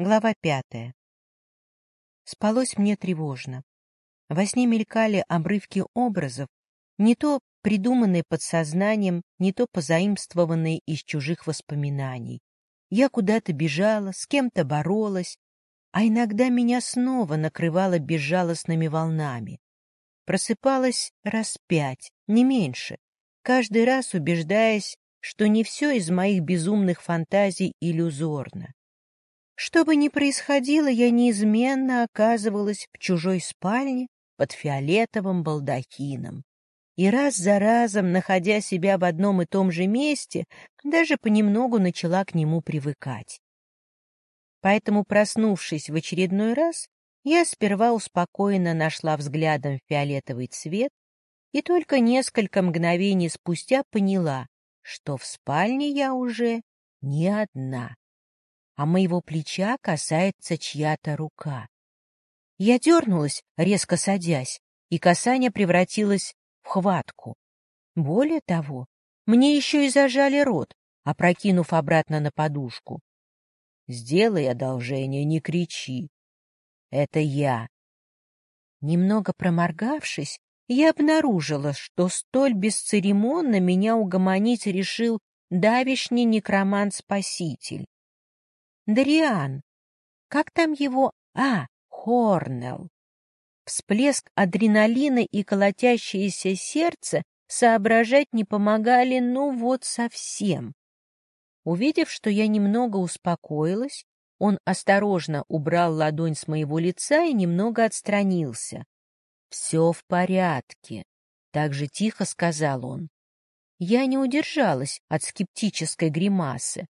Глава пятая. Спалось мне тревожно. Во сне мелькали обрывки образов, не то придуманные подсознанием, не то позаимствованные из чужих воспоминаний. Я куда-то бежала, с кем-то боролась, а иногда меня снова накрывало безжалостными волнами. Просыпалась раз пять, не меньше, каждый раз убеждаясь, что не все из моих безумных фантазий иллюзорно. Что бы ни происходило, я неизменно оказывалась в чужой спальне под фиолетовым балдахином. И раз за разом, находя себя в одном и том же месте, даже понемногу начала к нему привыкать. Поэтому, проснувшись в очередной раз, я сперва успокоенно нашла взглядом фиолетовый цвет и только несколько мгновений спустя поняла, что в спальне я уже не одна а моего плеча касается чья-то рука. Я дернулась, резко садясь, и касание превратилось в хватку. Более того, мне еще и зажали рот, опрокинув обратно на подушку. «Сделай одолжение, не кричи. Это я». Немного проморгавшись, я обнаружила, что столь бесцеремонно меня угомонить решил давишний некромант-спаситель. Дариан. Как там его? А, Хорнелл. Всплеск адреналина и колотящееся сердце соображать не помогали, ну вот совсем. Увидев, что я немного успокоилась, он осторожно убрал ладонь с моего лица и немного отстранился. — Все в порядке, — так же тихо сказал он. Я не удержалась от скептической гримасы.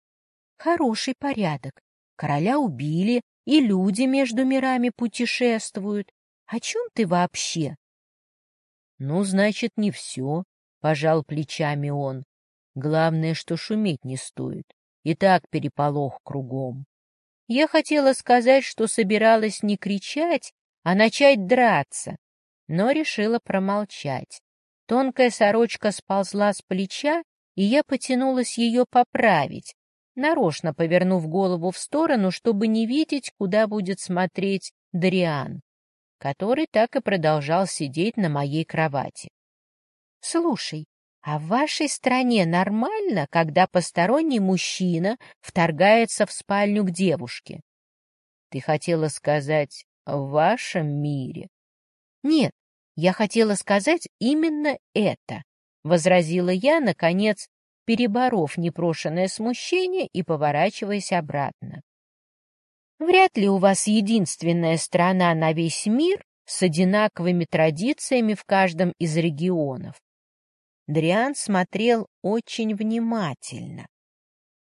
Хороший порядок. Короля убили, и люди между мирами путешествуют. О чем ты вообще? — Ну, значит, не все, — пожал плечами он. Главное, что шуметь не стоит. И так переполох кругом. Я хотела сказать, что собиралась не кричать, а начать драться, но решила промолчать. Тонкая сорочка сползла с плеча, и я потянулась ее поправить, нарочно повернув голову в сторону, чтобы не видеть, куда будет смотреть Дариан, который так и продолжал сидеть на моей кровати. — Слушай, а в вашей стране нормально, когда посторонний мужчина вторгается в спальню к девушке? — Ты хотела сказать «в вашем мире»? — Нет, я хотела сказать именно это, — возразила я, наконец, переборов непрошенное смущение и поворачиваясь обратно. Вряд ли у вас единственная страна на весь мир с одинаковыми традициями в каждом из регионов. Дриан смотрел очень внимательно.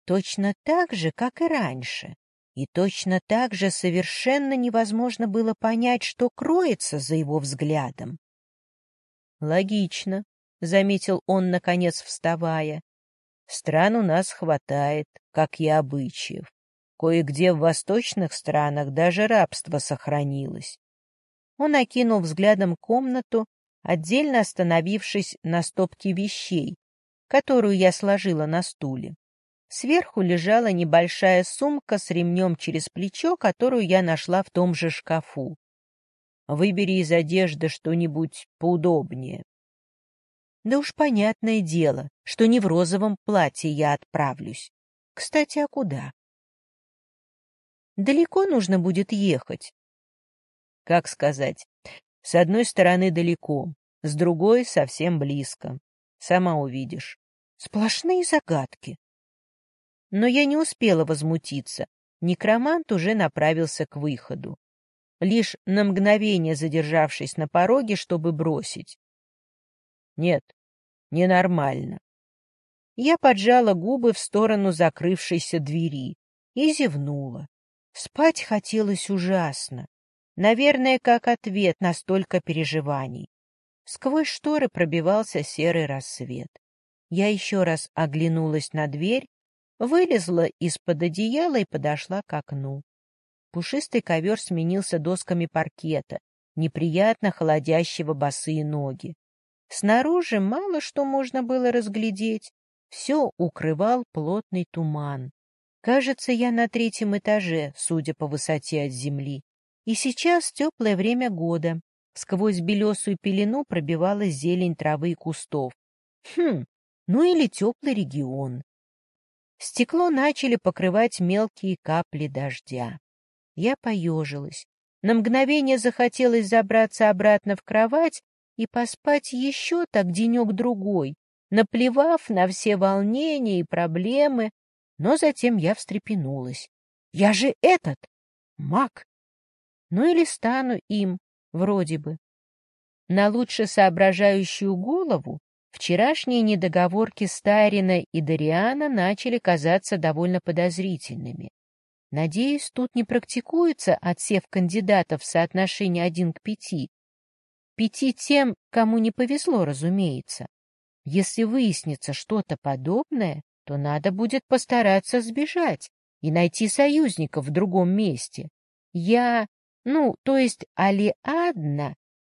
Точно так же, как и раньше. И точно так же совершенно невозможно было понять, что кроется за его взглядом. «Логично», — заметил он, наконец вставая. Стран у нас хватает, как и обычаев. Кое-где в восточных странах даже рабство сохранилось. Он окинул взглядом комнату, отдельно остановившись на стопке вещей, которую я сложила на стуле. Сверху лежала небольшая сумка с ремнем через плечо, которую я нашла в том же шкафу. Выбери из одежды что-нибудь поудобнее. Да уж понятное дело, что не в розовом платье я отправлюсь. Кстати, а куда? Далеко нужно будет ехать. Как сказать? С одной стороны далеко, с другой совсем близко. Сама увидишь. Сплошные загадки. Но я не успела возмутиться. Некромант уже направился к выходу. Лишь на мгновение задержавшись на пороге, чтобы бросить. Нет, ненормально. Я поджала губы в сторону закрывшейся двери и зевнула. Спать хотелось ужасно. Наверное, как ответ на столько переживаний. Сквозь шторы пробивался серый рассвет. Я еще раз оглянулась на дверь, вылезла из-под одеяла и подошла к окну. Пушистый ковер сменился досками паркета, неприятно холодящего босые ноги. Снаружи мало что можно было разглядеть, все укрывал плотный туман. Кажется, я на третьем этаже, судя по высоте от земли. И сейчас теплое время года. Сквозь белесую пелену пробивалась зелень травы и кустов. Хм, ну или теплый регион. Стекло начали покрывать мелкие капли дождя. Я поежилась. На мгновение захотелось забраться обратно в кровать и поспать еще так денек-другой, наплевав на все волнения и проблемы, но затем я встрепенулась. Я же этот, маг. Ну или стану им, вроде бы. На лучше соображающую голову вчерашние недоговорки Старина и Дариана начали казаться довольно подозрительными. Надеюсь, тут не практикуется отсев кандидатов в соотношении один к пяти. Пяти тем, кому не повезло, разумеется. Если выяснится что-то подобное, то надо будет постараться сбежать и найти союзников в другом месте. Я, ну, то есть Алиадна,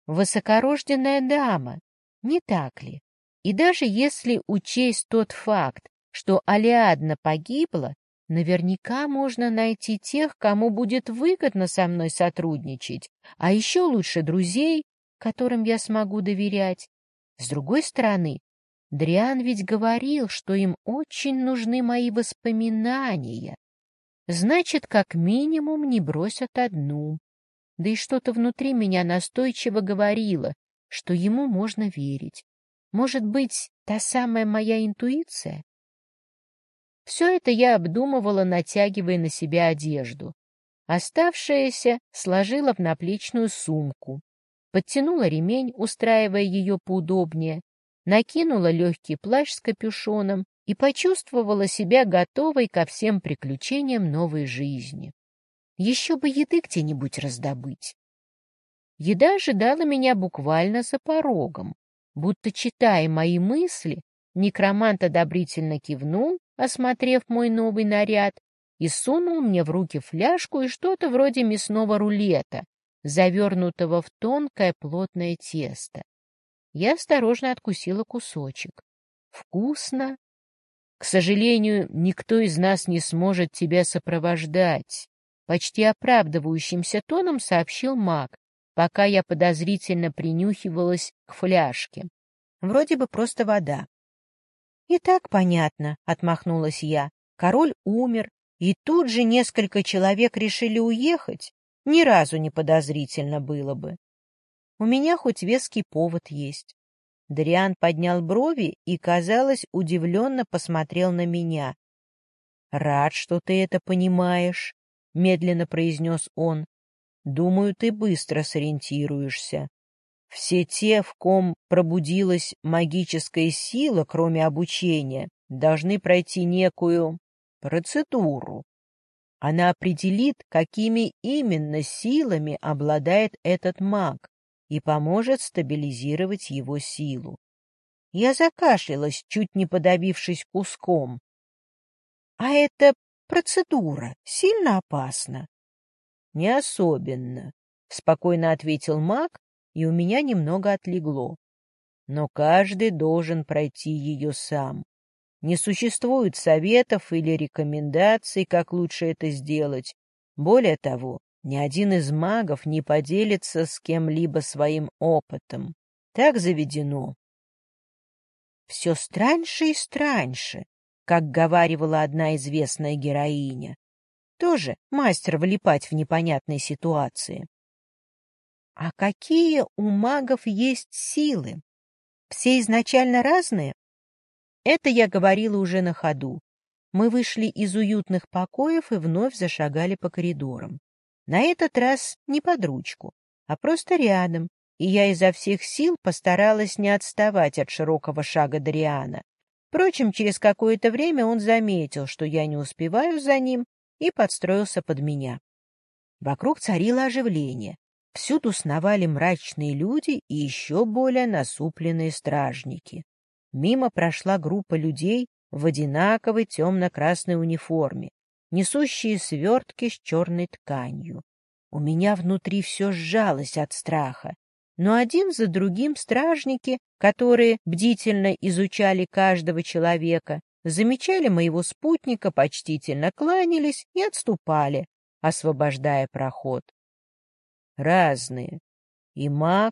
высокорожденная дама, не так ли? И даже если учесть тот факт, что Алиадна погибла, Наверняка можно найти тех, кому будет выгодно со мной сотрудничать, а еще лучше друзей, которым я смогу доверять. С другой стороны, Дриан ведь говорил, что им очень нужны мои воспоминания. Значит, как минимум не бросят одну. Да и что-то внутри меня настойчиво говорило, что ему можно верить. Может быть, та самая моя интуиция? Все это я обдумывала, натягивая на себя одежду. Оставшееся сложила в наплечную сумку, подтянула ремень, устраивая ее поудобнее, накинула легкий плащ с капюшоном и почувствовала себя готовой ко всем приключениям новой жизни. Еще бы еды где-нибудь раздобыть. Еда ожидала меня буквально за порогом. Будто читая мои мысли, некромант одобрительно кивнул осмотрев мой новый наряд, и сунул мне в руки фляжку и что-то вроде мясного рулета, завернутого в тонкое плотное тесто. Я осторожно откусила кусочек. Вкусно. К сожалению, никто из нас не сможет тебя сопровождать. Почти оправдывающимся тоном сообщил маг, пока я подозрительно принюхивалась к фляжке. Вроде бы просто вода. «И так понятно», — отмахнулась я. «Король умер, и тут же несколько человек решили уехать. Ни разу не подозрительно было бы. У меня хоть веский повод есть». Дриан поднял брови и, казалось, удивленно посмотрел на меня. «Рад, что ты это понимаешь», — медленно произнес он. «Думаю, ты быстро сориентируешься. Все те, в ком пробудилась магическая сила, кроме обучения, должны пройти некую процедуру. Она определит, какими именно силами обладает этот маг и поможет стабилизировать его силу. Я закашлялась, чуть не подавившись куском. — А эта процедура сильно опасна? — Не особенно, — спокойно ответил маг и у меня немного отлегло. Но каждый должен пройти ее сам. Не существует советов или рекомендаций, как лучше это сделать. Более того, ни один из магов не поделится с кем-либо своим опытом. Так заведено. Все страньше и страньше, как говаривала одна известная героиня. Тоже мастер влипать в непонятные ситуации. А какие у магов есть силы? Все изначально разные? Это я говорила уже на ходу. Мы вышли из уютных покоев и вновь зашагали по коридорам. На этот раз не под ручку, а просто рядом, и я изо всех сил постаралась не отставать от широкого шага Дариана. Впрочем, через какое-то время он заметил, что я не успеваю за ним, и подстроился под меня. Вокруг царило оживление. Всюду сновали мрачные люди и еще более насупленные стражники. Мимо прошла группа людей в одинаковой темно-красной униформе, несущие свертки с черной тканью. У меня внутри все сжалось от страха, но один за другим стражники, которые бдительно изучали каждого человека, замечали моего спутника, почтительно кланялись и отступали, освобождая проход. Разные. И маг,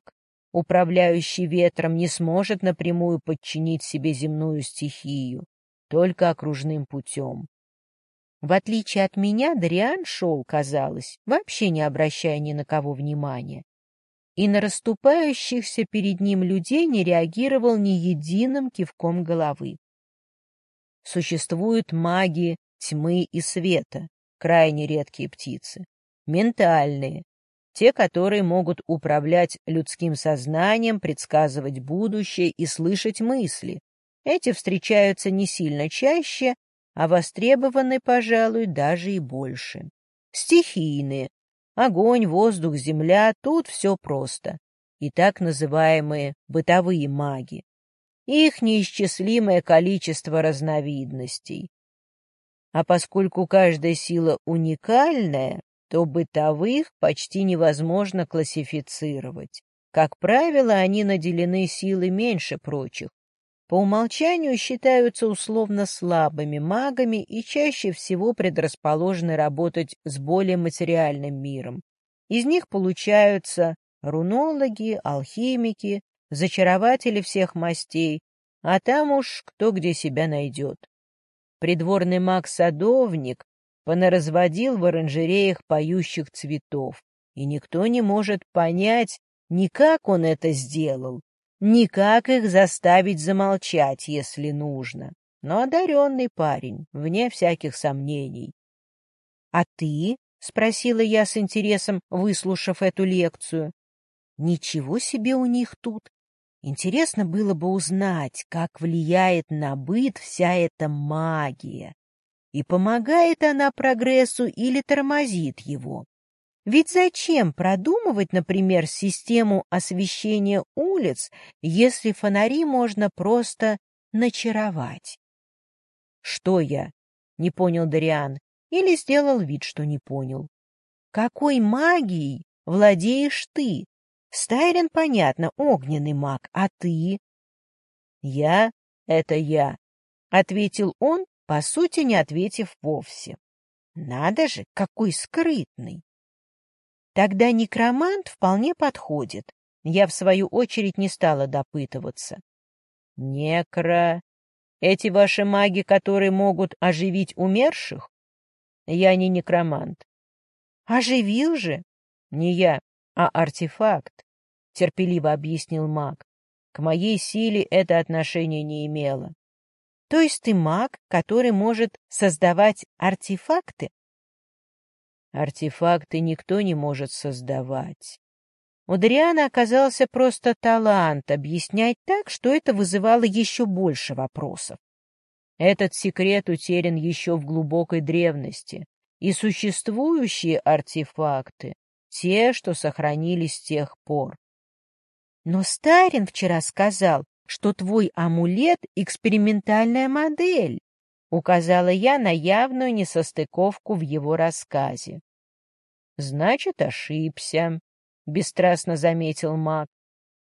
управляющий ветром, не сможет напрямую подчинить себе земную стихию, только окружным путем. В отличие от меня, Дариан шел, казалось, вообще не обращая ни на кого внимания. И на расступающихся перед ним людей не реагировал ни единым кивком головы. Существуют маги тьмы и света, крайне редкие птицы, ментальные, те, которые могут управлять людским сознанием, предсказывать будущее и слышать мысли. Эти встречаются не сильно чаще, а востребованы, пожалуй, даже и больше. Стихийные. Огонь, воздух, земля, тут все просто. И так называемые бытовые маги. Их неисчислимое количество разновидностей. А поскольку каждая сила уникальная, то бытовых почти невозможно классифицировать. Как правило, они наделены силой меньше прочих. По умолчанию считаются условно слабыми магами и чаще всего предрасположены работать с более материальным миром. Из них получаются рунологи, алхимики, зачарователи всех мастей, а там уж кто где себя найдет. Придворный маг-садовник понаразводил в оранжереях поющих цветов, и никто не может понять, ни как он это сделал, ни как их заставить замолчать, если нужно. Но одаренный парень, вне всяких сомнений. — А ты? — спросила я с интересом, выслушав эту лекцию. — Ничего себе у них тут! Интересно было бы узнать, как влияет на быт вся эта магия. И помогает она прогрессу или тормозит его? Ведь зачем продумывать, например, систему освещения улиц, если фонари можно просто начаровать? Что я? Не понял Дариан. Или сделал вид, что не понял. Какой магией владеешь ты? Стайрен, понятно, огненный маг, а ты? Я — это я, — ответил он по сути, не ответив вовсе. Надо же, какой скрытный! Тогда некромант вполне подходит. Я, в свою очередь, не стала допытываться. Некро... Эти ваши маги, которые могут оживить умерших? Я не некромант. Оживил же? Не я, а артефакт, терпеливо объяснил маг. К моей силе это отношение не имело. То есть ты маг, который может создавать артефакты? Артефакты никто не может создавать. У Дариана оказался просто талант объяснять так, что это вызывало еще больше вопросов. Этот секрет утерян еще в глубокой древности, и существующие артефакты — те, что сохранились с тех пор. Но Старин вчера сказал, что твой амулет — экспериментальная модель, указала я на явную несостыковку в его рассказе. Значит, ошибся, бесстрастно заметил маг.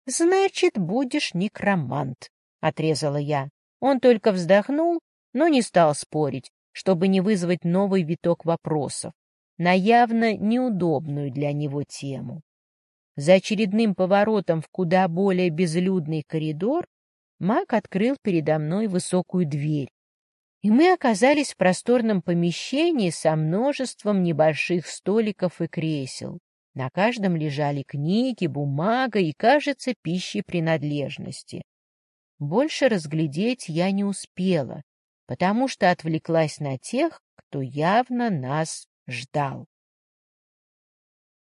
Значит, будешь некромант, отрезала я. Он только вздохнул, но не стал спорить, чтобы не вызвать новый виток вопросов на явно неудобную для него тему. За очередным поворотом в куда более безлюдный коридор маг открыл передо мной высокую дверь, и мы оказались в просторном помещении со множеством небольших столиков и кресел. На каждом лежали книги, бумага и, кажется, пищи принадлежности. Больше разглядеть я не успела, потому что отвлеклась на тех, кто явно нас ждал.